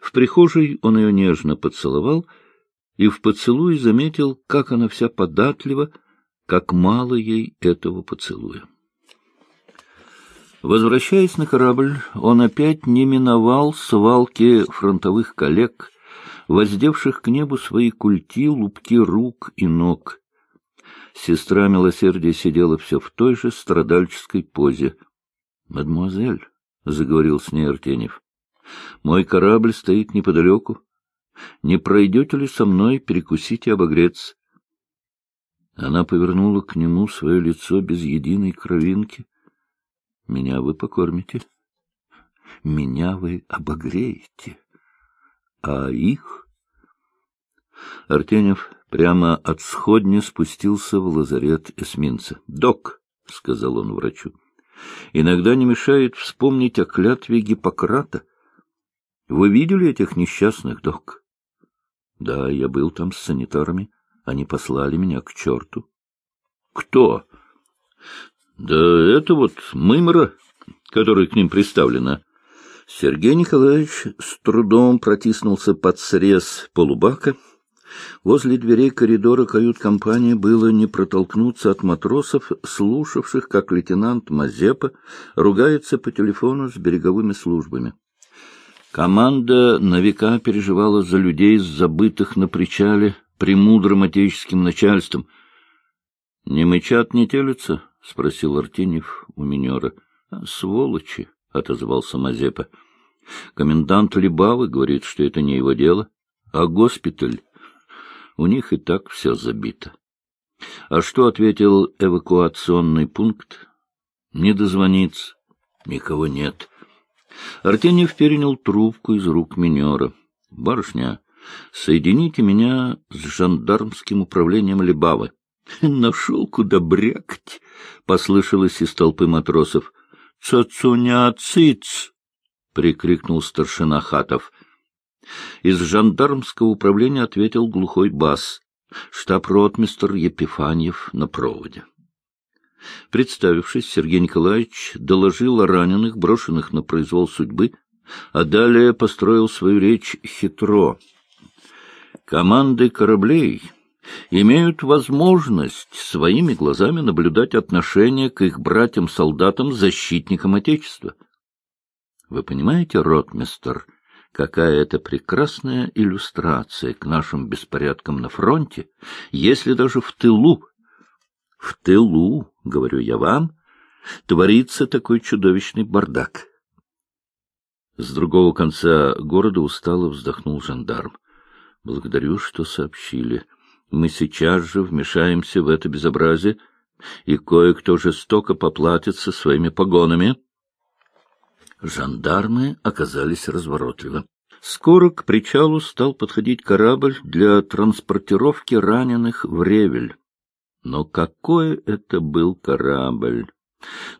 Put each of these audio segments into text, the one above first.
В прихожей он ее нежно поцеловал и в поцелуй заметил, как она вся податлива, как мало ей этого поцелуя. Возвращаясь на корабль, он опять не миновал свалки фронтовых коллег, воздевших к небу свои культи, лупки рук и ног. Сестра милосердия сидела все в той же страдальческой позе. — Мадемуазель, — заговорил с ней Артенев, — мой корабль стоит неподалеку. Не пройдете ли со мной перекусить и обогреться? Она повернула к нему свое лицо без единой кровинки. — Меня вы покормите. Меня вы обогреете. А их? Артенев прямо от сходни спустился в лазарет эсминца. — Док, — сказал он врачу, — иногда не мешает вспомнить о клятве Гиппократа. Вы видели этих несчастных, док? — Да, я был там с санитарами. Они послали меня к черту. — Кто? — Да это вот мымра, которая к ним приставлена. Сергей Николаевич с трудом протиснулся под срез полубака. Возле дверей коридора кают-компании было не протолкнуться от матросов, слушавших, как лейтенант Мазепа ругается по телефону с береговыми службами. Команда на века переживала за людей, забытых на причале, премудрым отеческим начальством. — Не мычат, не телятся? — спросил Артеньев у минера. — Сволочи! — отозвался Мазепа. — Комендант Либавы говорит, что это не его дело, а госпиталь... У них и так все забито. А что ответил эвакуационный пункт? Не дозвониться. Никого нет. Артеньев перенял трубку из рук минера. — Барышня, Соедините меня с жандармским управлением Лебавы. — Нашел, куда брякать, — послышалось из толпы матросов. — Цацуня циц! — прикрикнул старшина Хатов. Из жандармского управления ответил глухой бас. Штаб-ротмистр Епифаньев на проводе. Представившись, Сергей Николаевич доложил о раненых, брошенных на произвол судьбы, а далее построил свою речь хитро — Команды кораблей имеют возможность своими глазами наблюдать отношение к их братьям-солдатам-защитникам Отечества. Вы понимаете, ротмистер, какая это прекрасная иллюстрация к нашим беспорядкам на фронте, если даже в тылу, в тылу, говорю я вам, творится такой чудовищный бардак. С другого конца города устало вздохнул жандарм. Благодарю, что сообщили. Мы сейчас же вмешаемся в это безобразие, и кое-кто жестоко поплатится своими погонами. Жандармы оказались разворотливы. Скоро к причалу стал подходить корабль для транспортировки раненых в Ревель. Но какой это был корабль!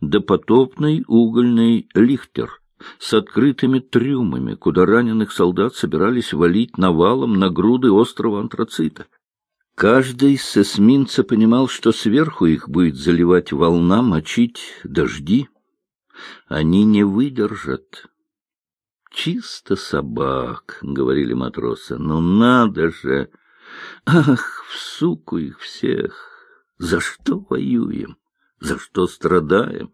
Допотопный угольный лихтер — с открытыми трюмами, куда раненых солдат собирались валить навалом на груды острова антрацита. Каждый с эсминца понимал, что сверху их будет заливать волна, мочить дожди. Они не выдержат. «Чисто собак», — говорили матросы, — «ну надо же! Ах, в суку их всех! За что воюем? За что страдаем?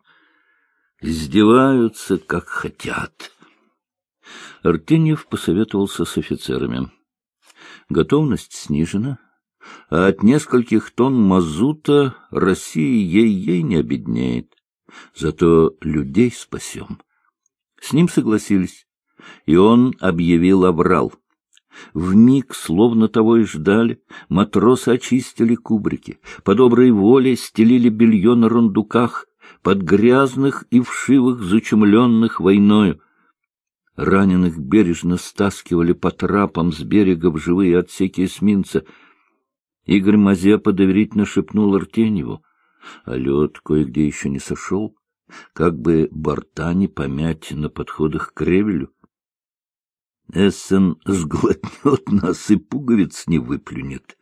издеваются, как хотят. Артеньев посоветовался с офицерами. Готовность снижена, а от нескольких тонн мазута Россия ей-ей не обеднеет. Зато людей спасем. С ним согласились, и он объявил обрал. В миг, словно того и ждали, матросы очистили кубрики, по доброй воле стелили белье на рундуках, под грязных и вшивых, зачумленных войною. Раненых бережно стаскивали по трапам с берега в живые отсеки эсминца. Игорь Мазепа доверительно шепнул Артеньеву, а лед кое-где еще не сошел, как бы борта не помять на подходах к Ревелю. Эссен сглотнет нас и пуговиц не выплюнет.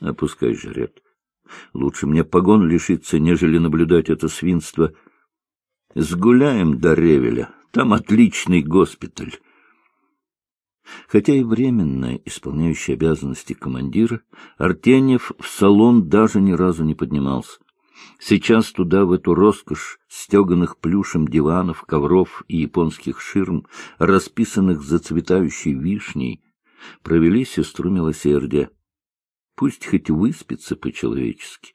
Опускай жрет. Лучше мне погон лишиться, нежели наблюдать это свинство. Сгуляем до Ревеля, там отличный госпиталь. Хотя и временно исполняющий обязанности командира, Артеньев в салон даже ни разу не поднимался. Сейчас туда, в эту роскошь стеганых плюшем диванов, ковров и японских ширм, расписанных зацветающей вишней, провели сестру милосердия. Пусть хоть выспится по-человечески.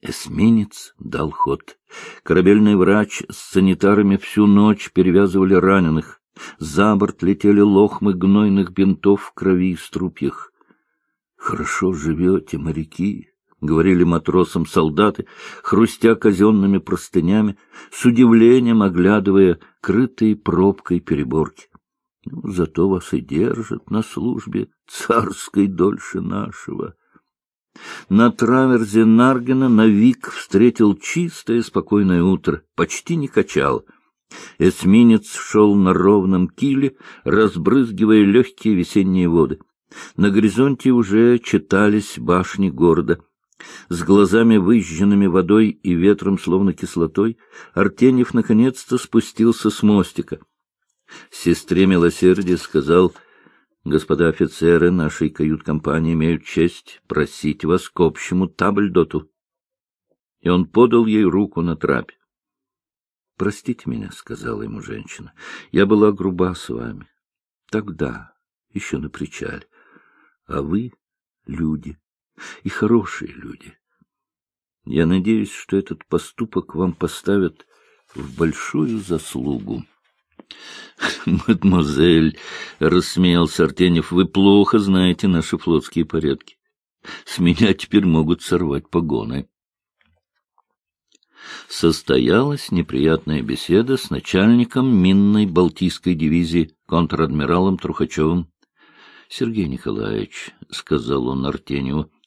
Эсминец дал ход. Корабельный врач с санитарами всю ночь перевязывали раненых. За борт летели лохмы гнойных бинтов в крови и струпьях. — Хорошо живете, моряки, — говорили матросам солдаты, хрустя казенными простынями, с удивлением оглядывая крытые пробкой переборки. Ну, зато вас и держат на службе царской дольше нашего. На траверзе Наргена Навик встретил чистое спокойное утро, почти не качал. Эсминец шел на ровном киле, разбрызгивая легкие весенние воды. На горизонте уже читались башни города. С глазами выжженными водой и ветром, словно кислотой, Артеньев наконец-то спустился с мостика. Сестре милосердия сказал — Господа офицеры нашей кают-компании имеют честь просить вас к общему табльдоту. И он подал ей руку на трапе. — Простите меня, — сказала ему женщина, — я была груба с вами. Тогда, еще на причале. А вы — люди, и хорошие люди. Я надеюсь, что этот поступок вам поставят в большую заслугу. — Мадемуазель, — рассмеялся Артенев, — вы плохо знаете наши флотские порядки. С меня теперь могут сорвать погоны. Состоялась неприятная беседа с начальником минной Балтийской дивизии, контр-адмиралом Трухачевым. — Сергей Николаевич, — сказал он Артеневу, —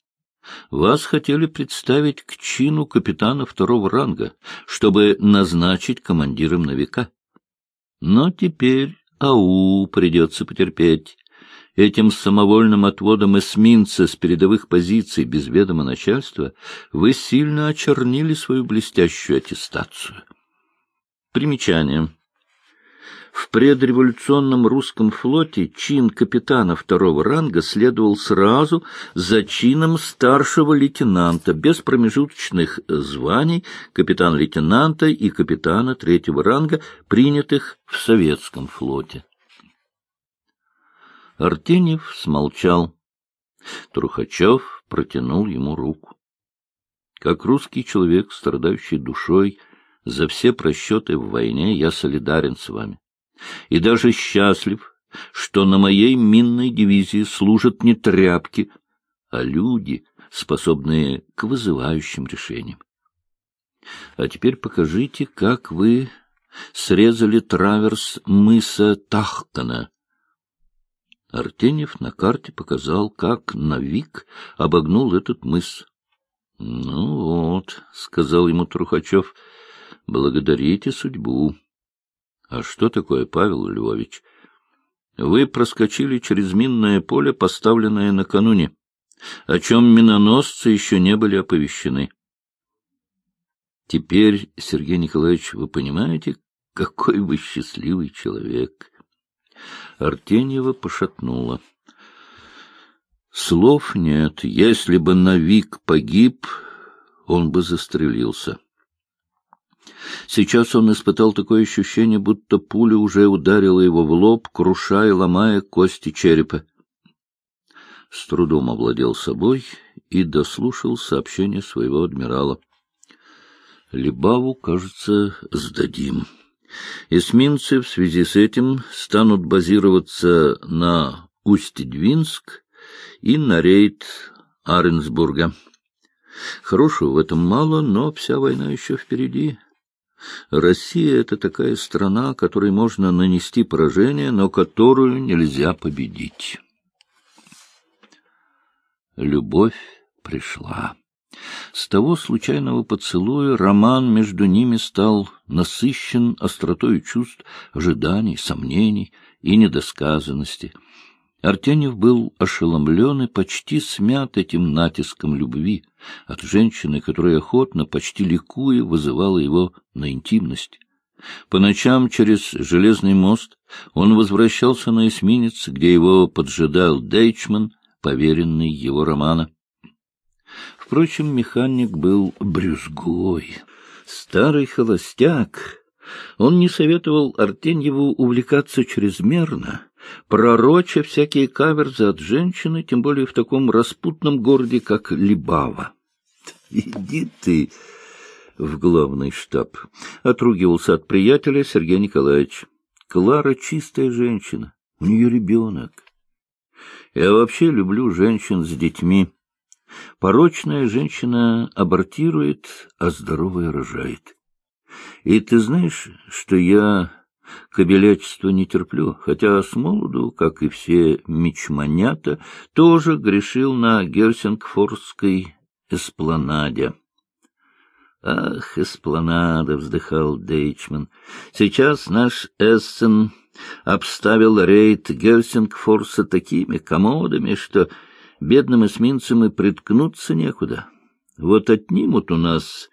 вас хотели представить к чину капитана второго ранга, чтобы назначить командиром на века. Но теперь ау придется потерпеть. Этим самовольным отводом эсминца с передовых позиций без ведома начальства вы сильно очернили свою блестящую аттестацию. Примечание. В предреволюционном русском флоте чин капитана второго ранга следовал сразу за чином старшего лейтенанта, без промежуточных званий капитан-лейтенанта и капитана третьего ранга, принятых в советском флоте. Артеньев смолчал. Трухачев протянул ему руку. Как русский человек, страдающий душой, за все просчеты в войне я солидарен с вами и даже счастлив, что на моей минной дивизии служат не тряпки, а люди, способные к вызывающим решениям. А теперь покажите, как вы срезали траверс мыса Тахтана. Артеньев на карте показал, как Навик обогнул этот мыс. — Ну вот, — сказал ему Трухачев, — благодарите судьбу. А что такое, Павел Львович? Вы проскочили через минное поле, поставленное накануне, о чем миноносцы еще не были оповещены. Теперь, Сергей Николаевич, вы понимаете, какой вы счастливый человек. Артеньева пошатнула. Слов нет. Если бы Навик погиб, он бы застрелился. Сейчас он испытал такое ощущение, будто пуля уже ударила его в лоб, крушая ломая кости черепа. С трудом овладел собой и дослушал сообщение своего адмирала. Либаву, кажется, сдадим. Эсминцы в связи с этим станут базироваться на Усть-Двинск и на рейд Аренсбурга. Хорошего в этом мало, но вся война еще впереди. Россия — это такая страна, которой можно нанести поражение, но которую нельзя победить. Любовь пришла. С того случайного поцелуя роман между ними стал насыщен остротой чувств, ожиданий, сомнений и недосказанности — Артенев был ошеломлен и почти смят этим натиском любви от женщины, которая охотно, почти ликуя, вызывала его на интимность. По ночам через железный мост он возвращался на эсминец, где его поджидал Дейчман, поверенный его романа. Впрочем, механик был брюзгой, старый холостяк. Он не советовал Артеньеву увлекаться чрезмерно, пророча всякие каверзы от женщины, тем более в таком распутном городе, как Либава. — Иди ты в главный штаб, — отругивался от приятеля Сергей Николаевич. Клара чистая женщина, у нее ребенок. Я вообще люблю женщин с детьми. Порочная женщина абортирует, а здоровая рожает. И ты знаешь, что я кобелячества не терплю, хотя с молоду, как и все мечманята, тоже грешил на Герсингфорской эспланаде. «Ах, эспланада!» — вздыхал Дейчман. «Сейчас наш Эссен обставил рейд Гельсингфорса такими комодами, что бедным эсминцам и приткнуться некуда. Вот отнимут у нас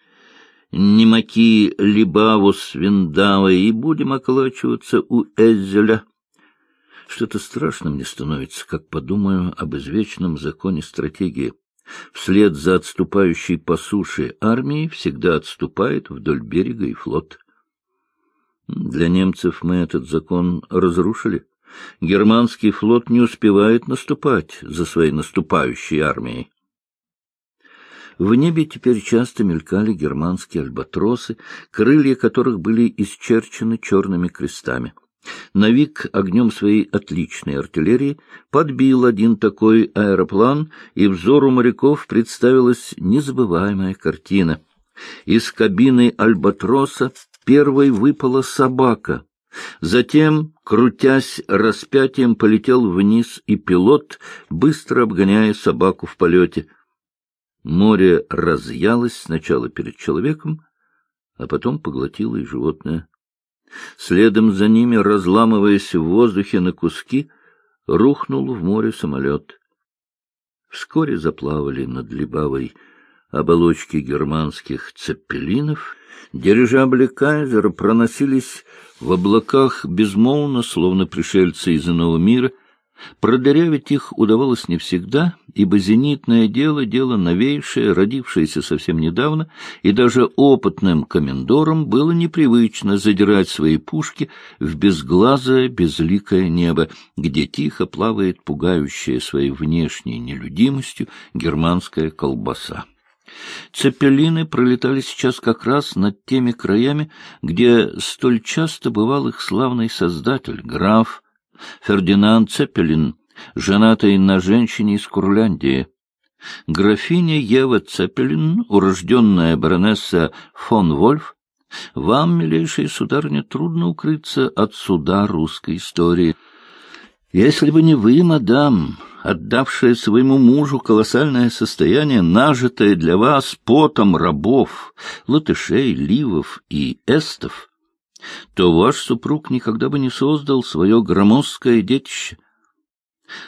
немаки Либаву с Виндавой и будем околачиваться у Эзеля. Что-то страшно мне становится, как подумаю об извечном законе стратегии. Вслед за отступающей по суше армией всегда отступает вдоль берега и флот. Для немцев мы этот закон разрушили. Германский флот не успевает наступать за своей наступающей армией. В небе теперь часто мелькали германские альбатросы, крылья которых были исчерчены черными крестами. Навик огнем своей отличной артиллерии подбил один такой аэроплан, и взору моряков представилась незабываемая картина. Из кабины альбатроса первой выпала собака. Затем, крутясь распятием, полетел вниз и пилот, быстро обгоняя собаку в полете. Море разъялось сначала перед человеком, а потом поглотило и животное. Следом за ними, разламываясь в воздухе на куски, рухнул в море самолет. Вскоре заплавали над Либавой оболочки германских цеппелинов, дирижабли Кайзера проносились в облаках безмолвно, словно пришельцы из иного мира — Продырявить их удавалось не всегда, ибо зенитное дело — дело новейшее, родившееся совсем недавно, и даже опытным комендорам было непривычно задирать свои пушки в безглазое, безликое небо, где тихо плавает пугающая своей внешней нелюдимостью германская колбаса. Цепелины пролетали сейчас как раз над теми краями, где столь часто бывал их славный создатель, граф, Фердинанд Цеппелин, женатый на женщине из Курляндии. Графиня Ева Цеппелин, урожденная баронесса фон Вольф, вам, милейшая сударыня, трудно укрыться от суда русской истории. Если бы не вы, мадам, отдавшая своему мужу колоссальное состояние, нажитое для вас потом рабов, латышей, ливов и эстов, то ваш супруг никогда бы не создал свое громоздкое детище.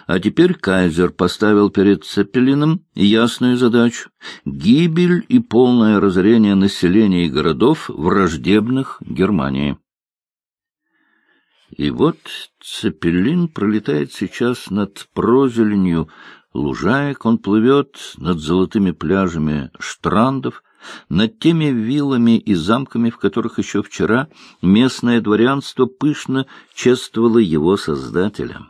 А теперь кайзер поставил перед Цепелином ясную задачу — гибель и полное разорение населения и городов, враждебных Германии. И вот Цепелин пролетает сейчас над прозеленью лужаек, он плывет над золотыми пляжами штрандов — над теми виллами и замками, в которых еще вчера местное дворянство пышно чествовало его создателя.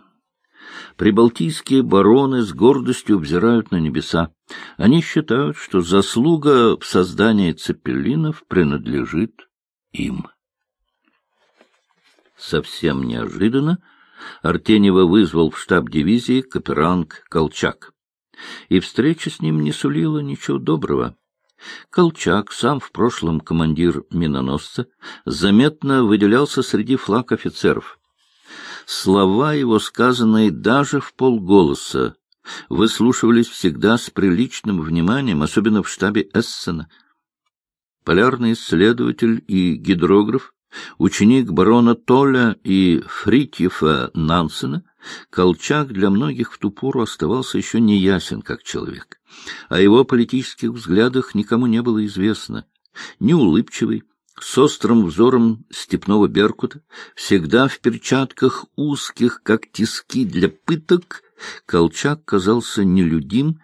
Прибалтийские бароны с гордостью взирают на небеса. Они считают, что заслуга в создании цепелинов принадлежит им. Совсем неожиданно Артенева вызвал в штаб дивизии Каперанг Колчак. И встреча с ним не сулила ничего доброго. Колчак, сам в прошлом командир миноносца, заметно выделялся среди флаг офицеров. Слова его, сказанные даже в полголоса, выслушивались всегда с приличным вниманием, особенно в штабе Эссена. Полярный исследователь и гидрограф, ученик барона Толя и Фритьефа Нансена, Колчак для многих в ту пору оставался еще неясен как человек. О его политических взглядах никому не было известно. Неулыбчивый, с острым взором степного беркута, всегда в перчатках узких, как тиски для пыток, Колчак казался нелюдим,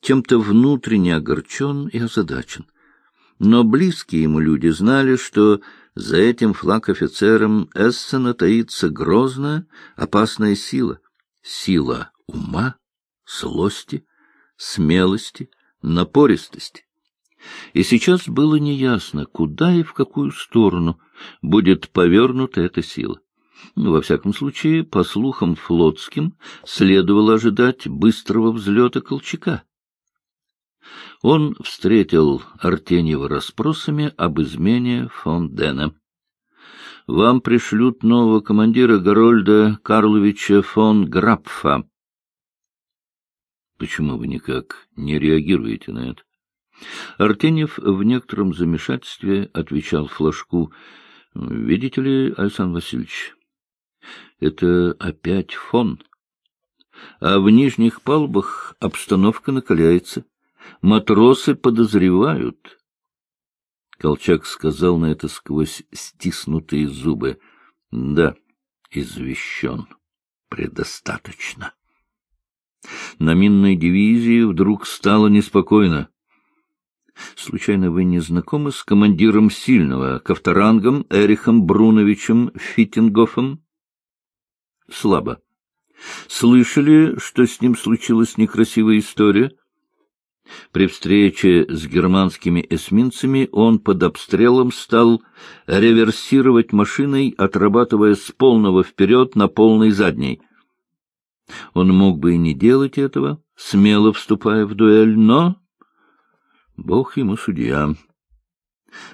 чем-то внутренне огорчен и озадачен. Но близкие ему люди знали, что за этим флаг-офицером Эссена таится грозная, опасная сила. Сила ума, злости, смелости, напористости. И сейчас было неясно, куда и в какую сторону будет повернута эта сила. Ну, во всяком случае, по слухам флотским, следовало ожидать быстрого взлета Колчака. Он встретил Артеньева расспросами об измене фон Дена. — Вам пришлют нового командира Горольда Карловича фон Грапфа. — Почему вы никак не реагируете на это? Артеньев в некотором замешательстве отвечал флажку. — Видите ли, Александр Васильевич, это опять фон. А в нижних палубах обстановка накаляется. Матросы подозревают. Колчак сказал на это сквозь стиснутые зубы. — Да, извещен. Предостаточно. На минной дивизии вдруг стало неспокойно. Случайно вы не знакомы с командиром сильного, кавторангом Эрихом Бруновичем Фиттингофом? Слабо. Слышали, что с ним случилась некрасивая история? При встрече с германскими эсминцами он под обстрелом стал реверсировать машиной, отрабатывая с полного вперед на полный задний. Он мог бы и не делать этого, смело вступая в дуэль, но Бог ему судья.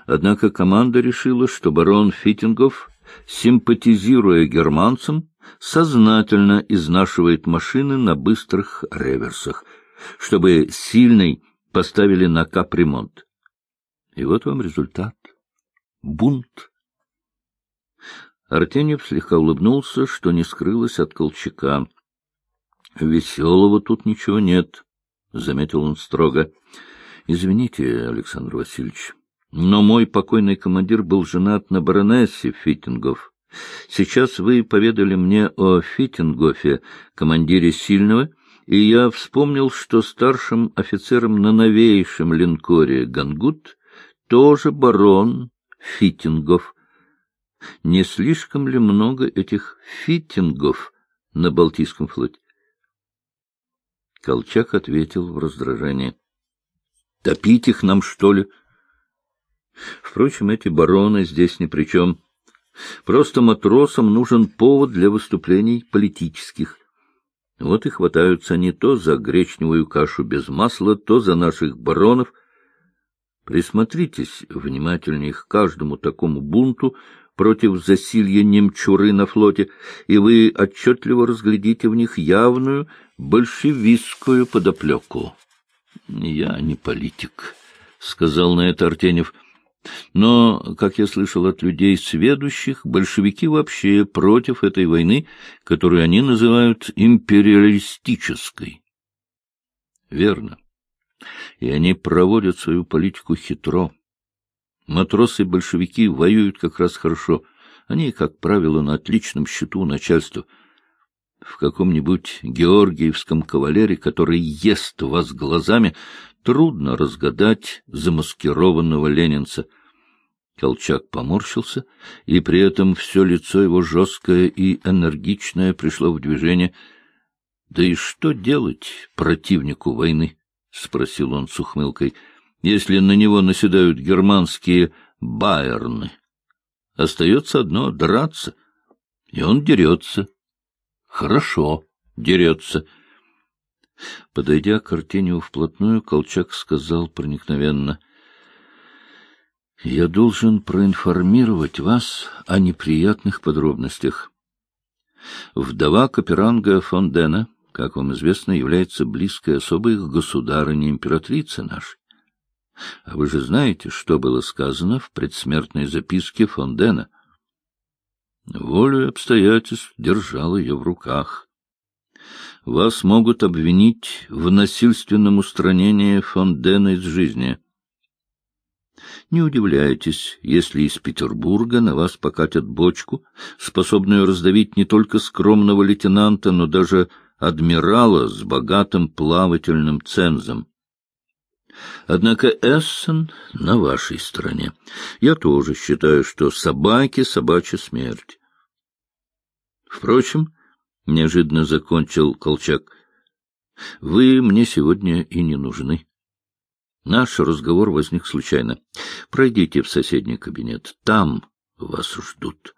Однако команда решила, что барон Фитингов, симпатизируя германцам, сознательно изнашивает машины на быстрых реверсах, чтобы сильный поставили на капремонт. И вот вам результат. Бунт. Артеньев слегка улыбнулся, что не скрылось от Колчака. — Веселого тут ничего нет, — заметил он строго. Извините, Александр Васильевич, но мой покойный командир был женат на баронессе Фитингов. Сейчас вы поведали мне о Фитингофе, командире сильного, и я вспомнил, что старшим офицером на новейшем линкоре «Гангут» тоже барон Фитингов. Не слишком ли много этих Фитингов на Балтийском флоте? Колчак ответил в раздражении. Топить их нам, что ли? Впрочем, эти бароны здесь ни при чем. Просто матросам нужен повод для выступлений политических. Вот и хватаются они то за гречневую кашу без масла, то за наших баронов. Присмотритесь внимательнее к каждому такому бунту против засилья немчуры на флоте, и вы отчетливо разглядите в них явную большевистскую подоплеку. — Я не политик, — сказал на это Артенев. Но, как я слышал от людей сведущих, большевики вообще против этой войны, которую они называют империалистической. Верно. И они проводят свою политику хитро. Матросы-большевики воюют как раз хорошо. Они, как правило, на отличном счету начальства — в каком-нибудь георгиевском кавалере, который ест вас глазами, трудно разгадать замаскированного ленинца. Колчак поморщился, и при этом все лицо его жесткое и энергичное пришло в движение. — Да и что делать противнику войны? — спросил он с ухмылкой. — Если на него наседают германские байерны. Остается одно — драться, и он дерется. — Хорошо, дерется. Подойдя к Артению вплотную, Колчак сказал проникновенно. — Я должен проинформировать вас о неприятных подробностях. Вдова Каперанга фон Дена, как вам известно, является близкой особой к государыне императрицы нашей. А вы же знаете, что было сказано в предсмертной записке фон Дена — волю обстоятельств держал ее в руках. Вас могут обвинить в насильственном устранении фон Дэна из жизни. Не удивляйтесь, если из Петербурга на вас покатят бочку, способную раздавить не только скромного лейтенанта, но даже адмирала с богатым плавательным цензом. Однако Эссен на вашей стороне. Я тоже считаю, что собаки — собачья смерть. Впрочем, — неожиданно закончил Колчак, — вы мне сегодня и не нужны. Наш разговор возник случайно. Пройдите в соседний кабинет. Там вас ждут.